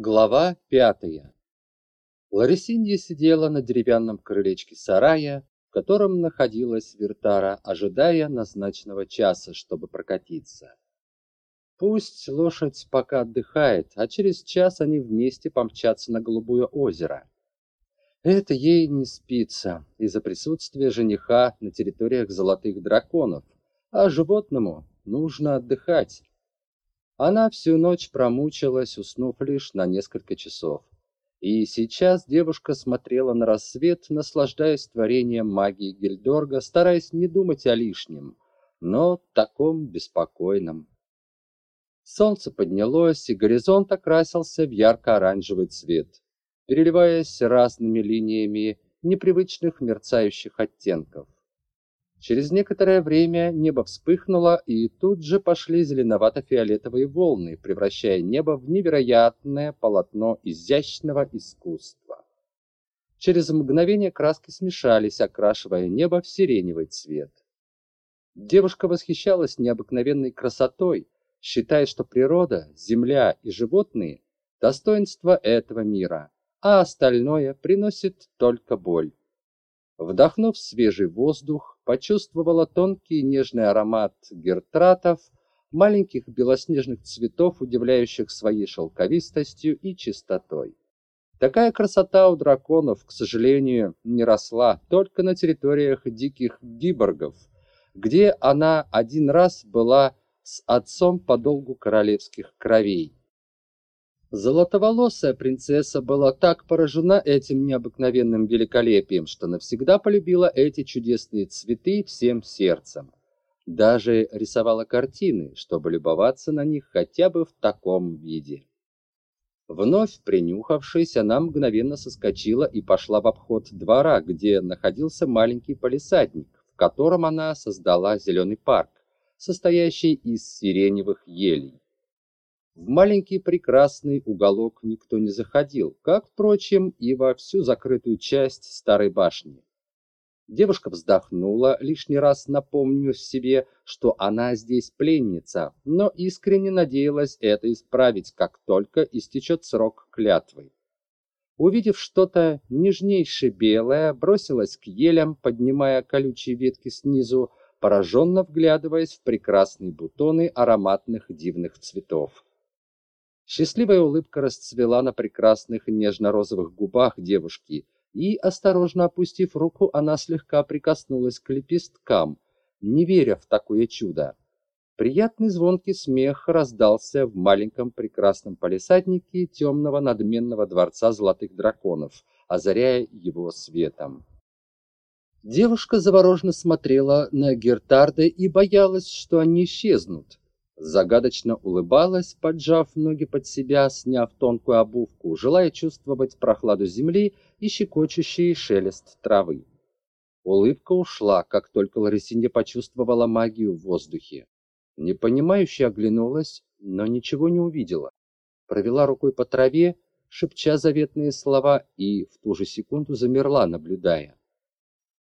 Глава пятая Ларисинья сидела на деревянном крылечке сарая, в котором находилась Вертара, ожидая назначенного часа, чтобы прокатиться. Пусть лошадь пока отдыхает, а через час они вместе помчатся на Голубое озеро. Это ей не спится из-за присутствия жениха на территориях Золотых Драконов, а животному нужно отдыхать. Она всю ночь промучилась, уснув лишь на несколько часов. И сейчас девушка смотрела на рассвет, наслаждаясь творением магии Гильдорга, стараясь не думать о лишнем, но таком беспокойном. Солнце поднялось, и горизонт окрасился в ярко-оранжевый цвет, переливаясь разными линиями непривычных мерцающих оттенков. Через некоторое время небо вспыхнуло, и тут же пошли зеленовато-фиолетовые волны, превращая небо в невероятное полотно изящного искусства. Через мгновение краски смешались, окрашивая небо в сиреневый цвет. Девушка восхищалась необыкновенной красотой, считая, что природа, земля и животные – достоинство этого мира, а остальное приносит только боль. Вдохнув свежий воздух, почувствовала тонкий нежный аромат гертратов, маленьких белоснежных цветов, удивляющих своей шелковистостью и чистотой. Такая красота у драконов, к сожалению, не росла только на территориях диких гиборгов, где она один раз была с отцом по долгу королевских кровей. Золотоволосая принцесса была так поражена этим необыкновенным великолепием, что навсегда полюбила эти чудесные цветы всем сердцем. Даже рисовала картины, чтобы любоваться на них хотя бы в таком виде. Вновь принюхавшись, она мгновенно соскочила и пошла в обход двора, где находился маленький палисадник, в котором она создала зеленый парк, состоящий из сиреневых елей. В маленький прекрасный уголок никто не заходил, как, впрочем, и во всю закрытую часть старой башни. Девушка вздохнула, лишний раз напомнив себе, что она здесь пленница, но искренне надеялась это исправить, как только истечет срок клятвы. Увидев что-то нежнейшее белое, бросилась к елям, поднимая колючие ветки снизу, пораженно вглядываясь в прекрасные бутоны ароматных дивных цветов. Счастливая улыбка расцвела на прекрасных нежно-розовых губах девушки, и, осторожно опустив руку, она слегка прикоснулась к лепесткам, не веря в такое чудо. Приятный звонкий смех раздался в маленьком прекрасном палисаднике темного надменного дворца золотых драконов, озаряя его светом. Девушка завороженно смотрела на Гертарды и боялась, что они исчезнут загадочно улыбалась, поджав ноги под себя, сняв тонкую обувку, желая чувствовать прохладу земли и щекочущий шелест травы. Улыбка ушла, как только Ларисинья почувствовала магию в воздухе. Непонимающе оглянулась, но ничего не увидела. Провела рукой по траве, шепча заветные слова, и в ту же секунду замерла, наблюдая.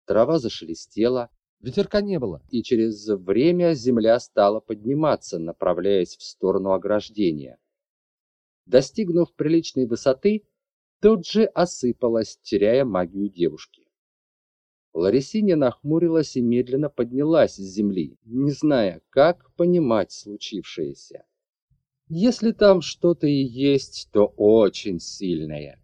Трава зашелестела, Ветерка не было, и через время земля стала подниматься, направляясь в сторону ограждения. Достигнув приличной высоты, тут же осыпалась, теряя магию девушки. Ларисиня нахмурилась и медленно поднялась с земли, не зная, как понимать случившееся. Если там что-то и есть, то очень сильное.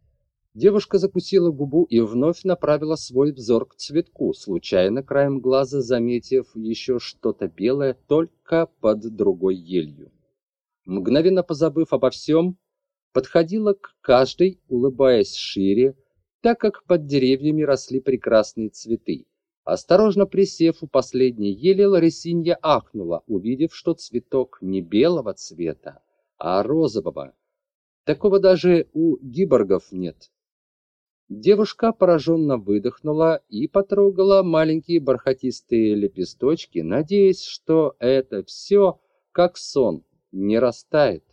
Девушка закусила губу и вновь направила свой взор к цветку, случайно краем глаза заметив еще что-то белое только под другой елью. Мгновенно позабыв обо всем, подходила к каждой, улыбаясь шире, так как под деревьями росли прекрасные цветы. Осторожно присев у последней ели, Ларисинья ахнула, увидев, что цветок не белого цвета, а розового. Такого даже у гиборгов нет. Девушка пораженно выдохнула и потрогала маленькие бархатистые лепесточки, надеясь, что это все, как сон, не растает.